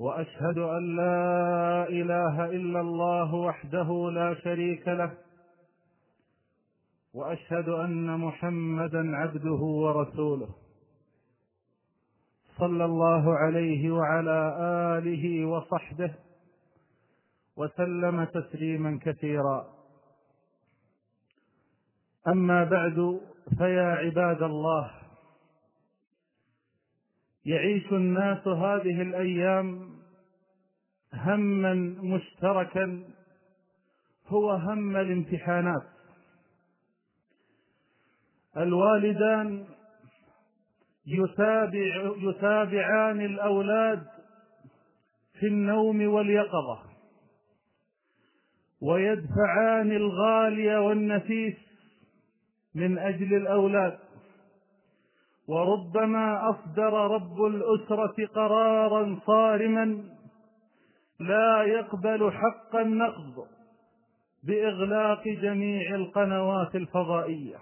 وأشهد أن لا إله إلا الله وحده لا شريك له وأشهد أن محمدا عبده ورسوله. صلى الله عليه وعلى آله وصحبه وسلم تسليما كثيرا. أما بعد فيا عباد الله يعيش الناس هذه الأيام هما مشتركا هو هم الامتحانات. الوالدان يتابع يتابعان الأولاد في النوم واليقظة ويدفعان الغالي والنفيس من أجل الأولاد. وربما أصدر رب الأسرة قرارا صارما لا يقبل حق النقض بإغلاق جميع القنوات الفضائية.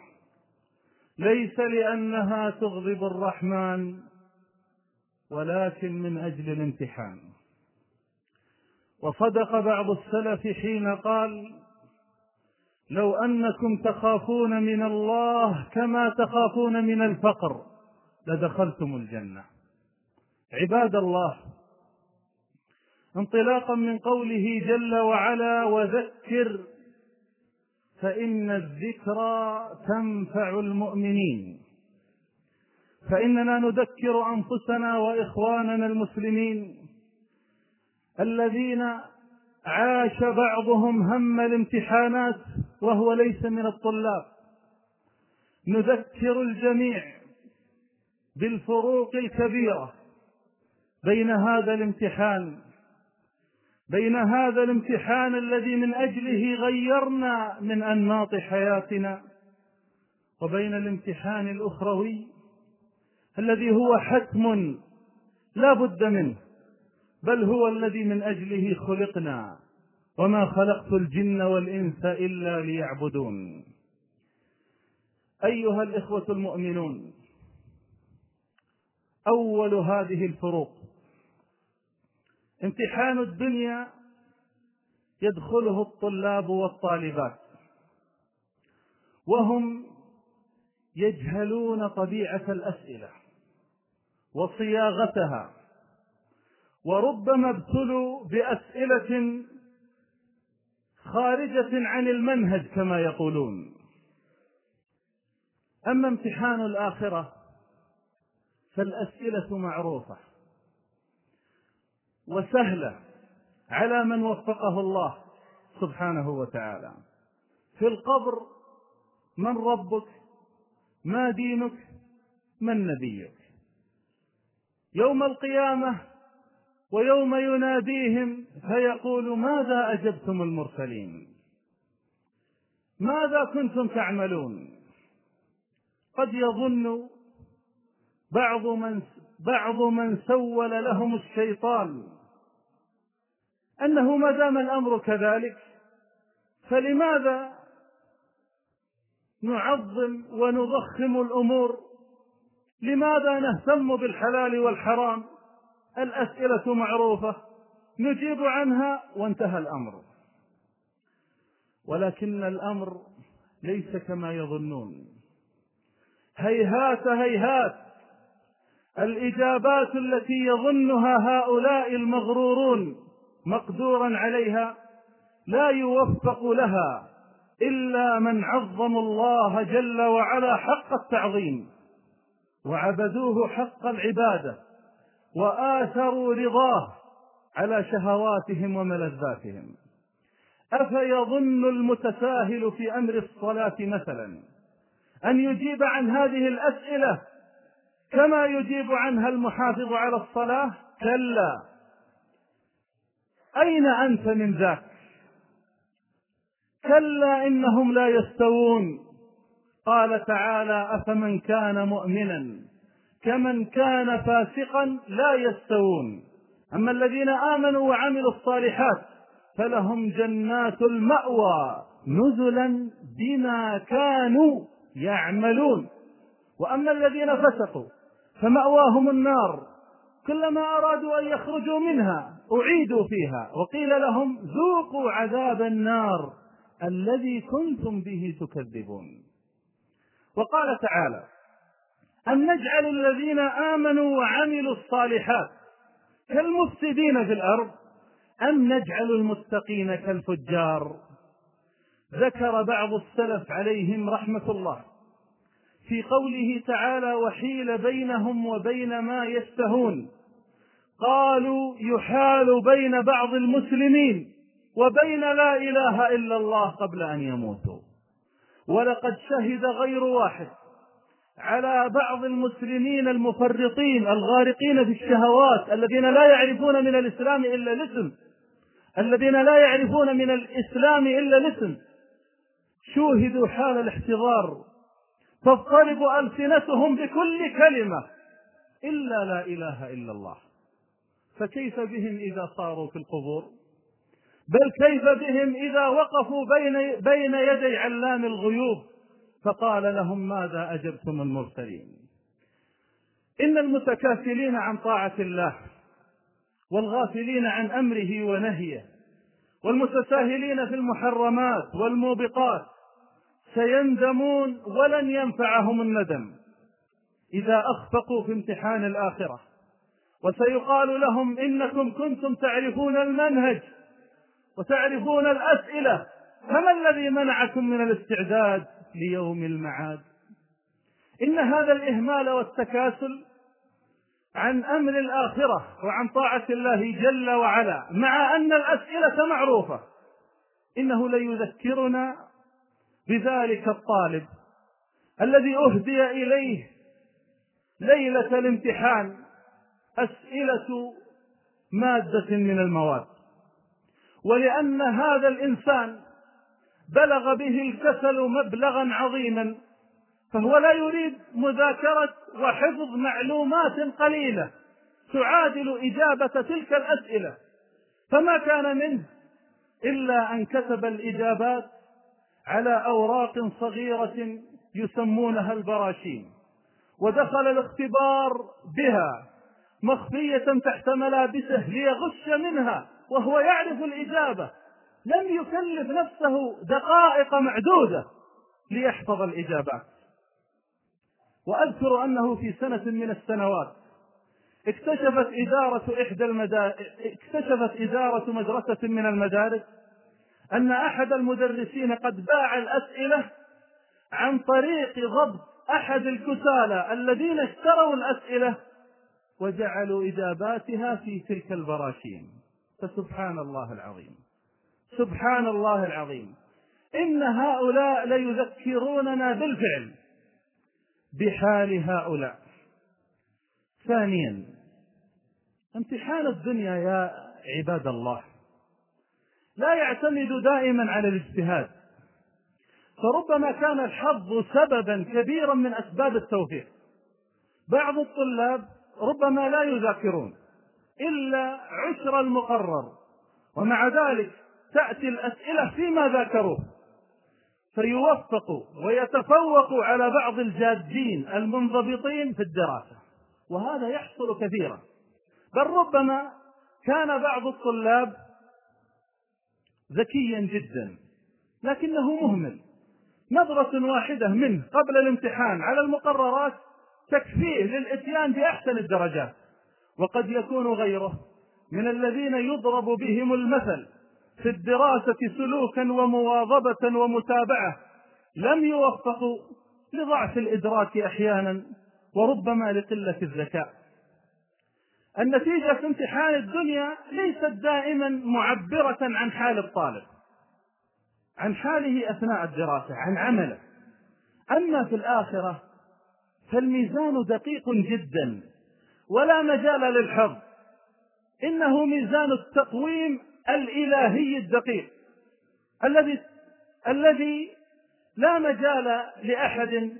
ليس لأنها تغضب الرحمن ولكن من أجل الامتحان. وصدق بعض السلف حين قال لو أنكم تخافون من الله كما تخافون من الفقر لدخلتم الجنة. عباد الله انطلاقا من قوله جل وعلا وذكر فإن الذكرى تنفع المؤمنين. فإننا نذكر أنفسنا وإخواننا المسلمين الذين عاش بعضهم هم الامتحانات وهو ليس من الطلاب. نذكر الجميع. بالفروق الكبيره بين هذا الامتحان بين هذا الامتحان الذي من أجله غيرنا من أنماط حياتنا وبين الامتحان الأخروي الذي هو حتم لا بد منه بل هو الذي من أجله خلقنا وما خلقت الجن والإنس إلا ليعبدون. أيها الإخوة المؤمنون أول هذه الفروق. امتحان الدنيا يدخله الطلاب والطالبات. وهم يجهلون طبيعة الأسئلة وصياغتها وربما ابتلوا بأسئلة خارجة عن المنهج كما يقولون. أما امتحان الآخرة فالأسئلة معروفة وسهلة على من وفقه الله سبحانه وتعالى. في القبر من ربك ما دينك من نبيك. يوم القيامة ويوم يناديهم فيقول ماذا أجبتم المرسلين؟ ماذا كنتم تعملون؟ قد يظن بعض من بعض من سول لهم الشيطان. أنه ما دام الأمر كذلك فلماذا نعظم ونضخم الأمور؟ لماذا نهتم بالحلال والحرام؟ الأسئلة معروفة نجيب عنها وانتهى الأمر. ولكن الأمر ليس كما يظنون. هيهات هيهات الإجابات التي يظنها هؤلاء المغرورون مقدورا عليها لا يوفق لها إلا من عظموا الله جل وعلا حق التعظيم وعبدوه حق العبادة وآثروا رضاه على شهواتهم وملذاتهم. أفيظن المتساهل في أمر الصلاة مثلا؟ أن يجيب عن هذه الأسئلة كما يجيب عنها المحافظ على الصلاة كلا. أين أنت من ذاك؟ كلا إنهم لا يستوون. قال تعالى أفمن كان مؤمنا؟ كمن كان فاسقا لا يستوون. أما الذين آمنوا وعملوا الصالحات فلهم جنات المأوى نزلا بما كانوا يعملون. وأما الذين فسقوا فمأواهم النار. كلما أرادوا أن يخرجوا منها أعيدوا فيها. وقيل لهم ذوقوا عذاب النار الذي كنتم به تكذبون. وقال تعالى أن نجعل الذين آمنوا وعملوا الصالحات كالمفسدين في الأرض أم نجعل المتقين كالفجار؟ ذكر بعض السلف عليهم رحمة الله. في قوله تعالى وحيل بينهم وبين ما يشتهون قالوا يحال بين بعض المسلمين وبين لا إله إلا الله قبل أن يموتوا. ولقد شهد غير واحد على بعض المسلمين المفرطين الغارقين في الشهوات الذين لا يعرفون من الإسلام إلا الاسم. الذين لا يعرفون من الإسلام إلا الاسم. شوهدوا حال الاحتضار تضطرب ألسنتهم بكل كلمة. إلا لا إله إلا الله. فكيف بهم إذا صاروا في القبور؟ بل كيف بهم إذا وقفوا بين بين يدي علام الغيوب؟ فقال لهم ماذا أجبتم المرسلين؟ إن المتكاسلين عن طاعة الله والغافلين عن أمره ونهيه والمتساهلين في المحرمات والموبقات سيندمون ولن ينفعهم الندم إذا أخفقوا في امتحان الآخرة. وسيقال لهم إنكم كنتم تعرفون المنهج وتعرفون الأسئلة فما الذي منعكم من الاستعداد ليوم المعاد؟ إن هذا الإهمال والتكاسل عن أمر الآخرة وعن طاعة الله جل وعلا مع أن الأسئلة معروفة إنه ليذكرنا بذلك الطالب الذي أهدي إليه ليلة الامتحان أسئلة مادة من المواد. ولأن هذا الإنسان بلغ به الكسل مبلغا عظيما فهو لا يريد مذاكرة وحفظ معلومات قليلة تعادل إجابة تلك الأسئلة. فما كان منه إلا أن كتب الإجابات على أوراق صغيرة يسمونها البراشيم ودخل الاختبار بها مخفية تحت ملابسه ليغش منها وهو يعرف الإجابة. لم يكلف نفسه دقائق معدودة ليحفظ الإجابات. وأذكر أنه في سنة من السنوات اكتشفت إدارة إحدى المدارس اكتشفت إدارة مدرسة من المدارس أن أحد المدرسين قد باع الأسئلة عن طريق ضبط أحد الكسالى الذين اشتروا الأسئلة وجعلوا إجاباتها في تلك البراشيم فسبحان الله العظيم. سبحان الله العظيم. إن هؤلاء ليذكروننا بالفعل بحال هؤلاء. ثانيا امتحان الدنيا يا عباد الله. لا يعتمد دائما على الاجتهاد. فربما كان الحظ سببا كبيرا من أسباب التوفيق. بعض الطلاب ربما لا يذاكرون إلا عشر المقرر ومع ذلك تأتي الأسئلة فيما ذاكروه. فيوفقوا ويتفوقوا على بعض الجادين المنضبطين في الدراسة وهذا يحصل كثيرا. بل ربما كان بعض الطلاب ذكيا جدا لكنه مهمل. نظرة واحدة منه قبل الامتحان على المقررات تكفيه للإتيان بأحسن الدرجات. وقد يكون غيره من الذين يضرب بهم المثل في الدراسة سلوكا ومواظبة ومتابعة لم يوفقوا لضعف الإدراك أحيانا وربما لقلة الذكاء. النتيجة في امتحان الدنيا ليست دائما معبرة عن حال الطالب عن حاله أثناء الدراسة عن عمله. أما في الآخرة فالميزان دقيق جدا ولا مجال للحظ. إنه ميزان التقويم الإلهي الدقيق الذي الذي لا مجال لأحد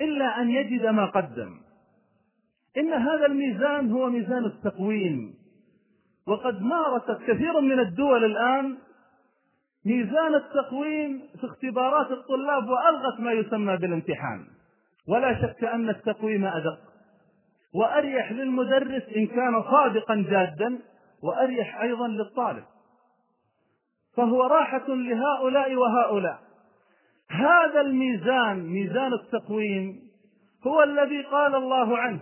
إلا أن يجد ما قدم. إن هذا الميزان هو ميزان التقويم. وقد مارست كثير من الدول الآن ميزان التقويم في اختبارات الطلاب وألغت ما يسمى بالامتحان. ولا شك أن التقويم أدق. وأريح للمدرس إن كان صادقا جادا وأريح أيضا للطالب. فهو راحة لهؤلاء وهؤلاء. هذا الميزان ميزان التقويم هو الذي قال الله عنه.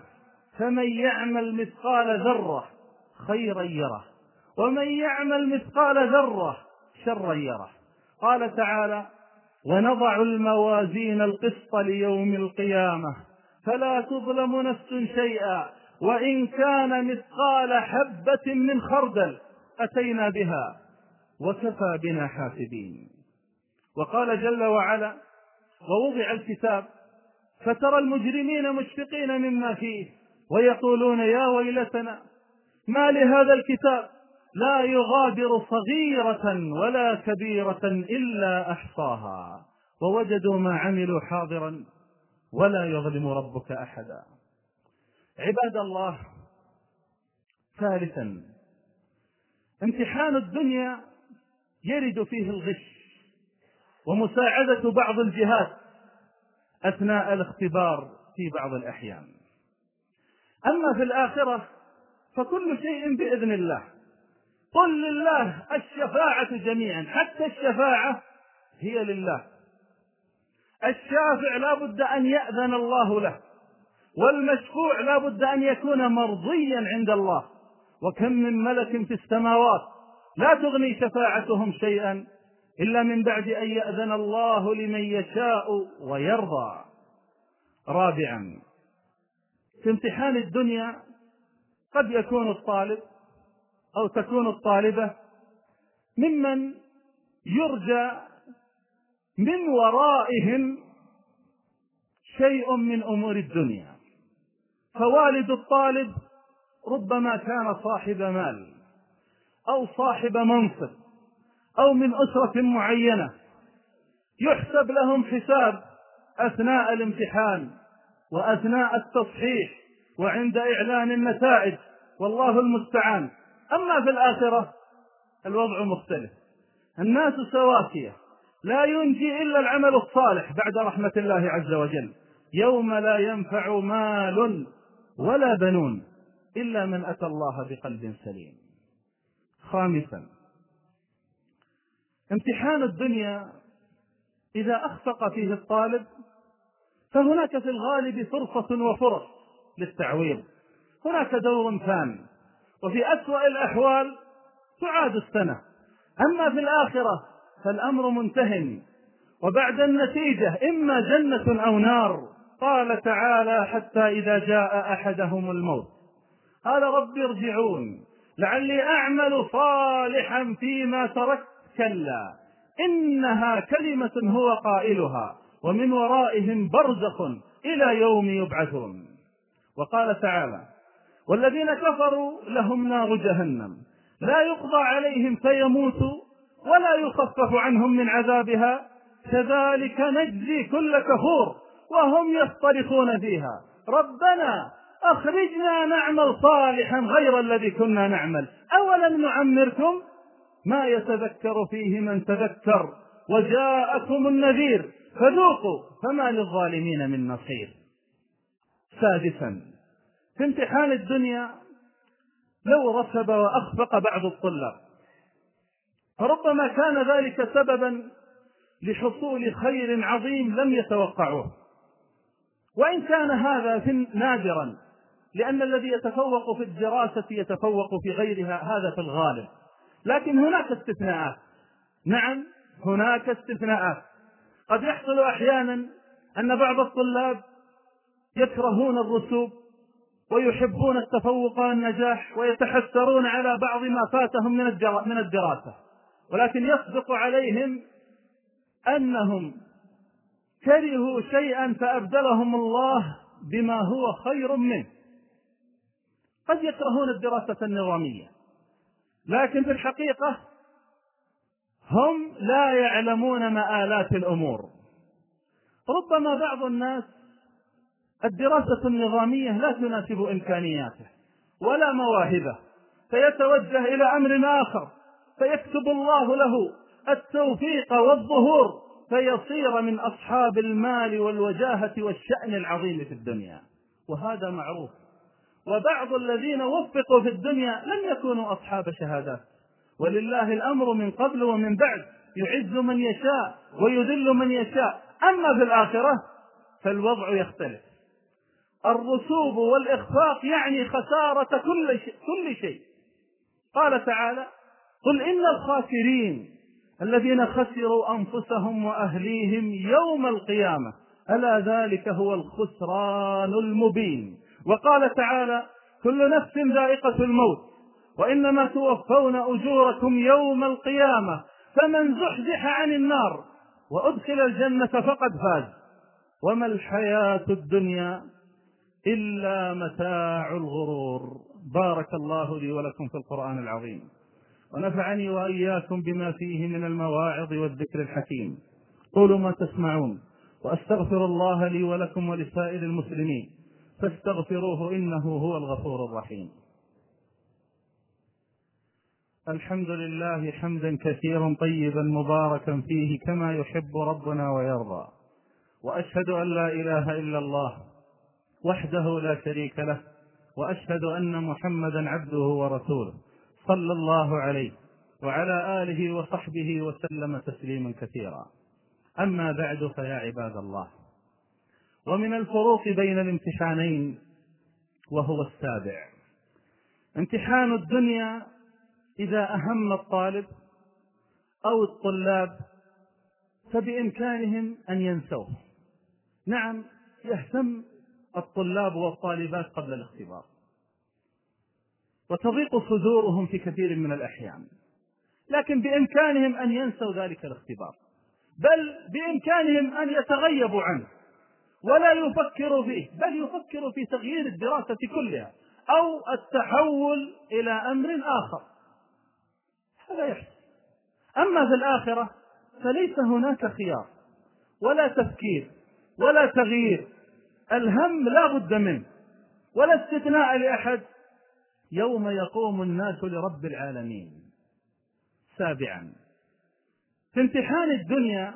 فمن يعمل مثقال ذرة خيرا يره. ومن يعمل مثقال ذرة شرا يره. قال تعالى ونضع الموازين القسط ليوم القيامة. فلا تظلم نفس شيئا. وإن كان مثقال حبة من خردل أتينا بها. وكفى بنا حاسبين. وقال جل وعلا ووضع الكتاب. فترى المجرمين مشفقين مما فيه. ويقولون يا ويلتنا ما لهذا الكتاب؟ لا يغادر صغيرة ولا كبيرة إلا أحصاها. ووجدوا ما عملوا حاضرا ولا يظلم ربك أحدا. عباد الله ثالثا امتحان الدنيا يرد فيه الغش ومساعدة بعض الجهات أثناء الاختبار في بعض الأحيان. أما في الآخرة فكل شيء بإذن الله. قل لله الشفاعة جميعا حتى الشفاعة هي لله. الشافع لا بد أن يأذن الله له والمشفوع لا بد أن يكون مرضيا عند الله. وكم من ملك في السماوات لا تغني شفاعتهم شيئا إلا من بعد أن يأذن الله لمن يشاء ويرضى. رابعا في امتحان الدنيا قد يكون الطالب أو تكون الطالبة ممن يرجى من ورائهم شيء من أمور الدنيا. فوالد الطالب ربما كان صاحب مال أو صاحب منصب أو من أسرة معينة يحسب لهم حساب أثناء الامتحان. وأثناء التصحيح وعند إعلان النتائج والله المستعان. أما في الآخرة الوضع مختلف. الناس سواسيه لا ينجي إلا العمل الصالح بعد رحمة الله عز وجل. يوم لا ينفع مال ولا بنون إلا من أتى الله بقلب سليم. خامسا. امتحان الدنيا إذا أخفق فيه الطالب فهناك في الغالب فرصة وفرص للتعويض. هناك دور ثان وفي أسوأ الأحوال تعاد السنة. أما في الآخرة فالأمر منتهن وبعد النتيجة إما جنة أو نار قال تعالى حتى إذا جاء أحدهم الموت. قال رب ارجعون لعلي أعمل صالحا فيما تركت كلا إنها كلمة هو قائلها. ومن ورائهم برزخ إلى يوم يبعثون. وقال تعالى والذين كفروا لهم نار جهنم. لا يقضى عليهم فيموتوا ولا يخفف عنهم من عذابها. كذلك نجزي كل كفور وهم يصطرخون فيها. ربنا أخرجنا نعمل صالحا غير الذي كنا نعمل. أولم نعمركم؟ ما يتذكر فيه من تذكر. وجاءكم النذير. فذوقوا فما للظالمين من نصير. سادسا في امتحان الدنيا لو رسب وأخفق بعض الطلاب فربما كان ذلك سببا لحصول خير عظيم لم يتوقعوه. وإن كان هذا نادرا لأن الذي يتفوق في الدراسة يتفوق في غيرها هذا في الغالب. لكن هناك استثناءات. نعم هناك استثناءات. قد يحصل أحيانا أن بعض الطلاب يكرهون الرسوب ويحبون التفوق والنجاح ويتحسرون على بعض ما فاتهم من الدراسة. ولكن يصدق عليهم أنهم كرهوا شيئا فأبدلهم الله بما هو خير منه. قد يكرهون الدراسة النظامية. لكن في الحقيقة هم لا يعلمون مآلات الأمور. ربما بعض الناس الدراسة النظامية لا تناسب إمكانياته ولا مواهبه فيتوجه إلى أمر آخر فيكتب الله له التوفيق والظهور فيصير من أصحاب المال والوجاهة والشأن العظيم في الدنيا. وهذا معروف. وبعض الذين وفقوا في الدنيا لم يكونوا أصحاب شهادات. ولله الأمر من قبل ومن بعد. يعز من يشاء ويذل من يشاء. أما في الآخرة فالوضع يختلف. الرسوب والإخفاق يعني خسارة كل شيء, كل شيء. قال تعالى قل إن الخاسرين الذين خسروا أنفسهم وأهليهم يوم القيامة ألا ذلك هو الخسران المبين. وقال تعالى كل نفس ذائقة الموت. وإنما توفون أجوركم يوم القيامة فمن زحزح عن النار وأدخل الجنة فقد فاز. وما الحياة الدنيا إلا متاع الغرور. بارك الله لي ولكم في القرآن العظيم. ونفعني وإياكم بما فيه من المواعظ والذكر الحكيم. قولوا ما تسمعون. وأستغفر الله لي ولكم ولسائر المسلمين. فاستغفروه إنه هو الغفور الرحيم. الحمد لله حمدا كثيرا طيبا مباركا فيه كما يحب ربنا ويرضى. وأشهد أن لا إله إلا الله وحده لا شريك له وأشهد أن محمدا عبده ورسوله صلى الله عليه وعلى آله وصحبه وسلم تسليما كثيرا. أما بعد فيا عباد الله ومن الفروق بين الامتحانين وهو السابع. امتحان الدنيا إذا أهم الطالب أو الطلاب فبإمكانهم أن ينسوه. نعم يهتم الطلاب والطالبات قبل الاختبار. وتضيق صدورهم في كثير من الأحيان. لكن بإمكانهم أن ينسوا ذلك الاختبار. بل بإمكانهم أن يتغيبوا عنه. ولا يفكروا فيه بل يفكروا في تغيير الدراسة كلها أو التحول إلى أمر آخر. هذا يحصل أما في الآخرة فليس هناك خيار ولا تفكير ولا تغيير. الهم لا بد منه ولا استثناء لأحد. يوم يقوم الناس لرب العالمين. سابعا. في امتحان الدنيا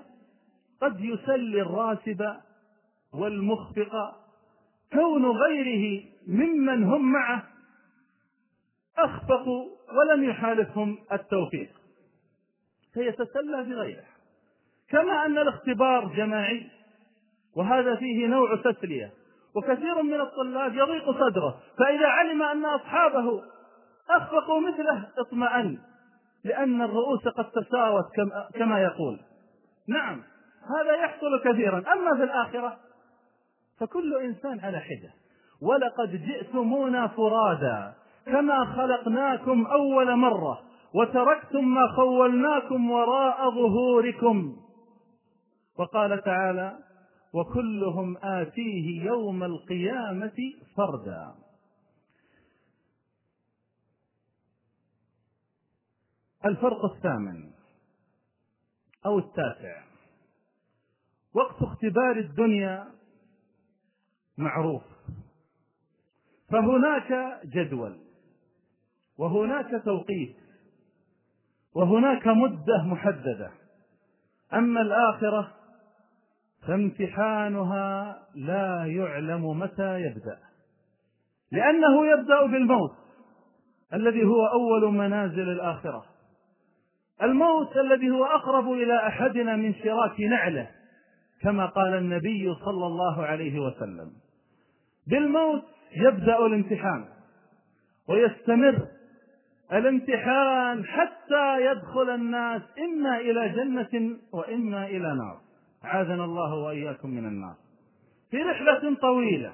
قد يسلي الراسب والمخفق كون غيره ممن هم معه. أخفقوا ولم يحالفهم التوفيق. فيتسلى بغيره. كما أن الاختبار جماعي وهذا فيه نوع تسلية. وكثير من الطلاب يضيق صدره فإذا علم أن أصحابه أخفقوا مثله اطمأن لأن الرؤوس قد تساوت كما يقول. نعم هذا يحصل كثيرا. أما في الآخرة فكل إنسان على حدة. ولقد جئتمونا فرادا. كما خلقناكم أول مرة وتركتم ما خولناكم وراء ظهوركم. وقال تعالى وكلهم آتيه يوم القيامة فردا. الفرق الثامن أو التاسع وقت اختبار الدنيا معروف فهناك جدول. وهناك توقيت وهناك مدة محددة. أما الآخرة فامتحانها لا يعلم متى يبدأ لأنه يبدأ بالموت الذي هو أول منازل الآخرة. الموت الذي هو أقرب إلى أحدنا من شراك نعله كما قال النبي صلى الله عليه وسلم. بالموت يبدأ الامتحان ويستمر الامتحان حتى يدخل الناس إما إلى جنة وإما إلى نار. عاذنا الله وإياكم من النار. في رحلة طويلة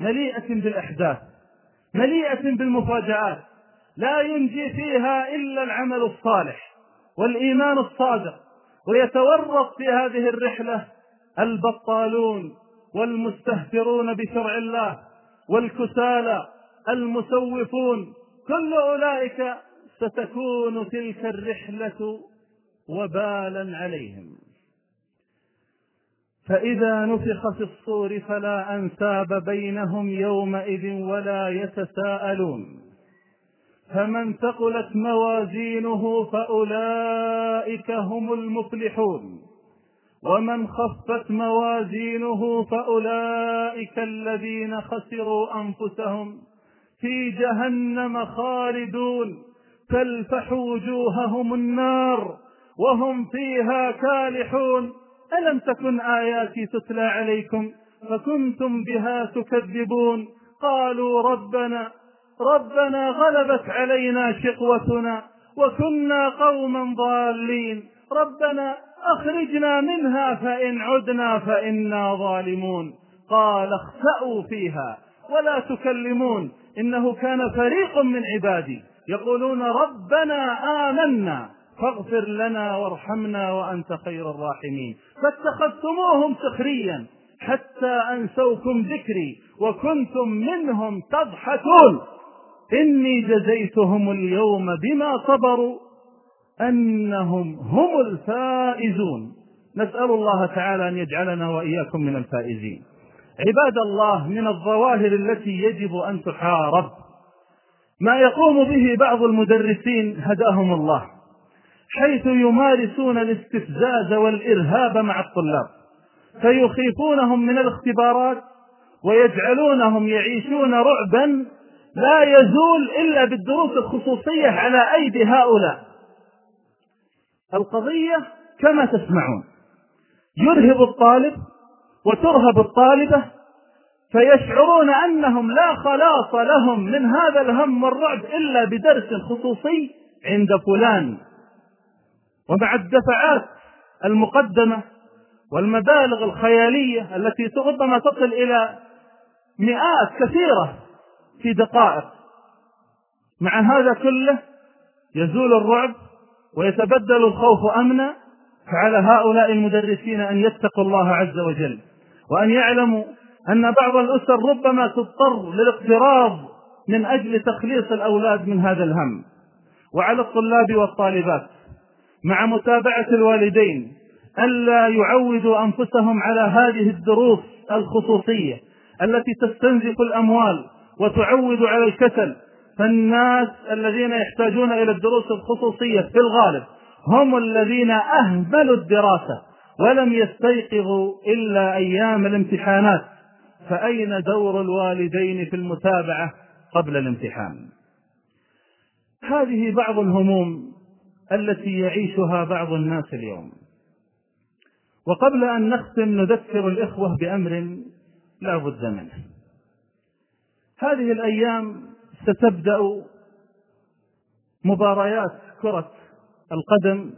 مليئة بالأحداث مليئة بالمفاجآت لا ينجي فيها إلا العمل الصالح والإيمان الصادق. ويتورط في هذه الرحلة البطالون والمستهترون بشرع الله والكسالى المسوفون كل أولئك ستكون تلك الرحلة وبالا عليهم. فإذا نفخ في الصور فلا أنساب بينهم يومئذ ولا يتساءلون. فمن ثقلت موازينه فأولئك هم المفلحون. ومن خفت موازينه فأولئك الذين خسروا أنفسهم. في جهنم خالدون. تلفح وجوههم النار وهم فيها كالحون. ألم تكن آياتي تتلى عليكم فكنتم بها تكذبون؟ قالوا ربنا ربنا غلبت علينا شقوتنا وكنا قوما ضالين. ربنا أخرجنا منها فإن عدنا فإنا ظالمون. قال اخسأوا فيها ولا تكلمون. إنه كان فريق من عبادي. يقولون ربنا آمنا فاغفر لنا وارحمنا وأنت خير الراحمين. فاتخذتموهم سخريا حتى أنسوكم ذكري وكنتم منهم تضحكون. إني جزيتهم اليوم بما صبروا أنهم هم الفائزون. نسأل الله تعالى أن يجعلنا وإياكم من الفائزين. عباد الله من الظواهر التي يجب أن تحارب. ما يقوم به بعض المدرسين هداهم الله حيث يمارسون الاستفزاز والإرهاب مع الطلاب. فيخيفونهم من الاختبارات ويجعلونهم يعيشون رعبا لا يزول إلا بالدروس الخصوصية على أيدي هؤلاء. القضية كما تسمعون يرهب الطالب وترهب الطالبة فيشعرون أنهم لا خلاص لهم من هذا الهم والرعب إلا بدرس خصوصي عند فلان. ومع الدفعات المقدمة والمبالغ الخيالية التي ربما تصل إلى مئات كثيرة في دقائق. مع هذا كله يزول الرعب ويتبدل الخوف أمنا فعلى هؤلاء المدرسين أن يتقوا الله عز وجل. وأن يعلموا أن بعض الأسر ربما تضطر للاقتراض من أجل تخليص الأولاد من هذا الهم. وعلى الطلاب والطالبات مع متابعة الوالدين ألا يعودوا أنفسهم على هذه الدروس الخصوصية التي تستنزف الأموال وتعود على الكسل. فالناس الذين يحتاجون إلى الدروس الخصوصية في الغالب هم الذين أهملوا الدراسة. ولم يستيقظوا إلا أيام الامتحانات. فأين دور الوالدين في المتابعة قبل الامتحان؟ هذه بعض الهموم التي يعيشها بعض الناس اليوم. وقبل أن نختم نذكر الإخوة بأمر لا بد منه. هذه الأيام ستبدأ مباريات كرة القدم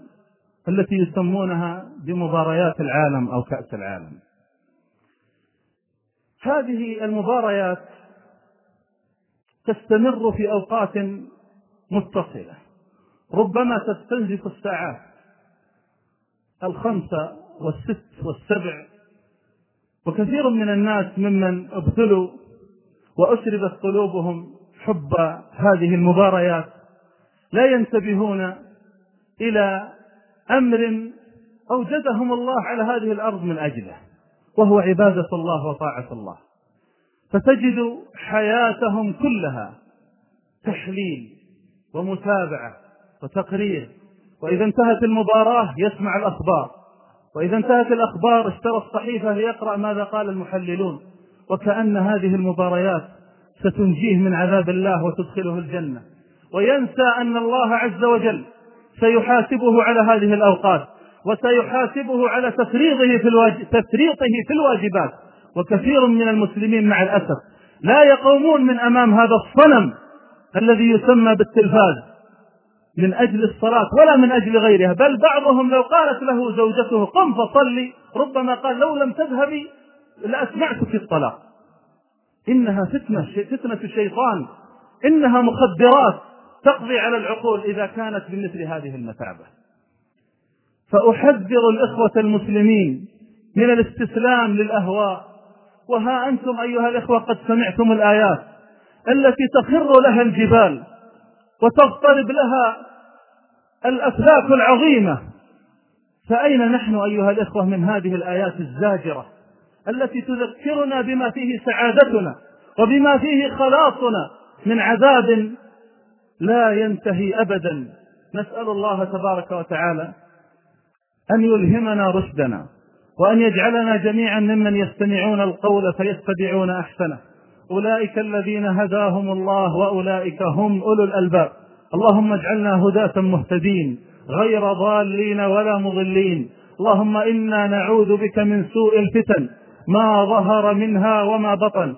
التي يسمونها بمباريات العالم أو كأس العالم. هذه المباريات تستمر في أوقات متصلة. ربما تستنزف الساعات الخمسة والست والسبع وكثير من الناس ممن ابتلوا وأشربت قلوبهم حب هذه المباريات لا ينتبهون إلى أمر أوجدهم الله على هذه الأرض من أجله وهو عبادة الله وطاعة الله. فتجد حياتهم كلها تحليل ومتابعة وتقرير. وإذا انتهت المباراة يسمع الأخبار. وإذا انتهت الأخبار اشترى الصحيفة ليقرأ ماذا قال المحللون. وكأن هذه المباريات ستنجيه من عذاب الله وتدخله الجنة. وينسى أن الله عز وجل سيحاسبه على هذه الأوقات وسيحاسبه على تفريطه في الواجب تفريطه في الواجبات. وكثير من المسلمين مع الأسف لا يقومون من أمام هذا الصنم الذي يسمى بالتلفاز من أجل الصلاة ولا من أجل غيرها. بل بعضهم لو قالت له زوجته قم فصلي ربما قال لو لم تذهبي لأسمعتك الطلاق. إنها فتنة فتنة الشيطان. إنها مخدرات. تقضي على العقول إذا كانت بمثل هذه المثابة فأحذر الإخوة المسلمين من الاستسلام للأهواء. وها أنتم أيها الإخوة قد سمعتم الآيات التي تخر لها الجبال وتضطرب لها الأفلاك العظيمة. فأين نحن أيها الإخوة من هذه الآيات الزاجرة التي تذكرنا بما فيه سعادتنا وبما فيه خلاصنا من عذاب لا ينتهي أبدا. نسأل الله تبارك وتعالى أن يلهمنا رشدنا وأن يجعلنا جميعا ممن يستمعون القول فيتبعون أحسنه. أولئك الذين هداهم الله وأولئك هم أولو الألباب. اللهم اجعلنا هداة مهتدين غير ضالين ولا مضلين. اللهم إنا نعوذ بك من سوء الفتن ما ظهر منها وما بطن.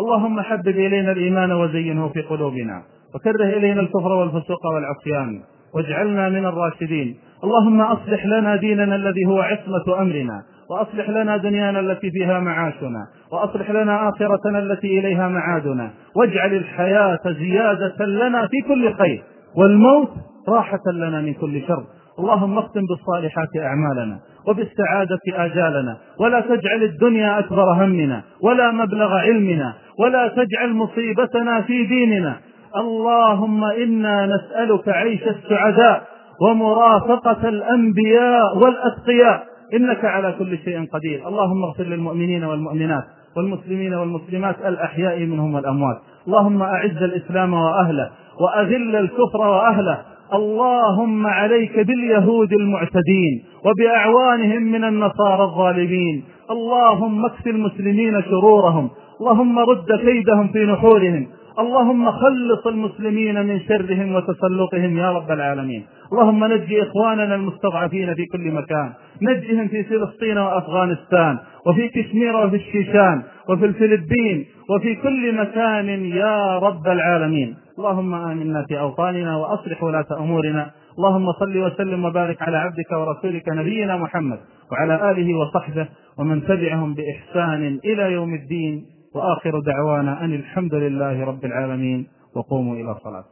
اللهم حبب إلينا الإيمان وزينه في قلوبنا. وكره إلينا الكفر والفسوق والعصيان. واجعلنا من الراشدين. اللهم أصلح لنا ديننا الذي هو عصمة أمرنا. وأصلح لنا دنيانا التي فيها معاشنا. وأصلح لنا آخرتنا التي إليها معادنا. واجعل الحياة زيادة لنا في كل خير. والموت راحة لنا من كل شر. اللهم اختم بالصالحات أعمالنا وبالسعادة آجالنا. ولا تجعل الدنيا أكبر همنا. ولا مبلغ علمنا. ولا تجعل مصيبتنا في ديننا. اللهم إنا نسألك عيش السعداء ومرافقة الأنبياء والأتقياء. إنك على كل شيء قدير. اللهم اغفر للمؤمنين والمؤمنات والمسلمين والمسلمات الأحياء منهم والأموات. اللهم أعز الإسلام وأهله وأذل الكفر وأهله. اللهم عليك باليهود المعتدين وبأعوانهم من النصارى الظالمين. اللهم اكف المسلمين شرورهم. اللهم رد كيدهم في نحورهم. اللهم خلص المسلمين من شرهم وتسلطهم يا رب العالمين. اللهم نجي إخواننا المستضعفين في كل مكان. نجهم في فلسطين وأفغانستان وفي كشمير وفي الشيشان وفي الفلبين وفي كل مكان يا رب العالمين. اللهم آمنا في أوطاننا وأصلح ولاة أمورنا. اللهم صل وسلم وبارك على عبدك ورسولك نبينا محمد وعلى آله وصحبه ومن تبعهم بإحسان إلى يوم الدين. وآخر دعوانا أن الحمد لله رب العالمين وقوموا إلى صلاتكم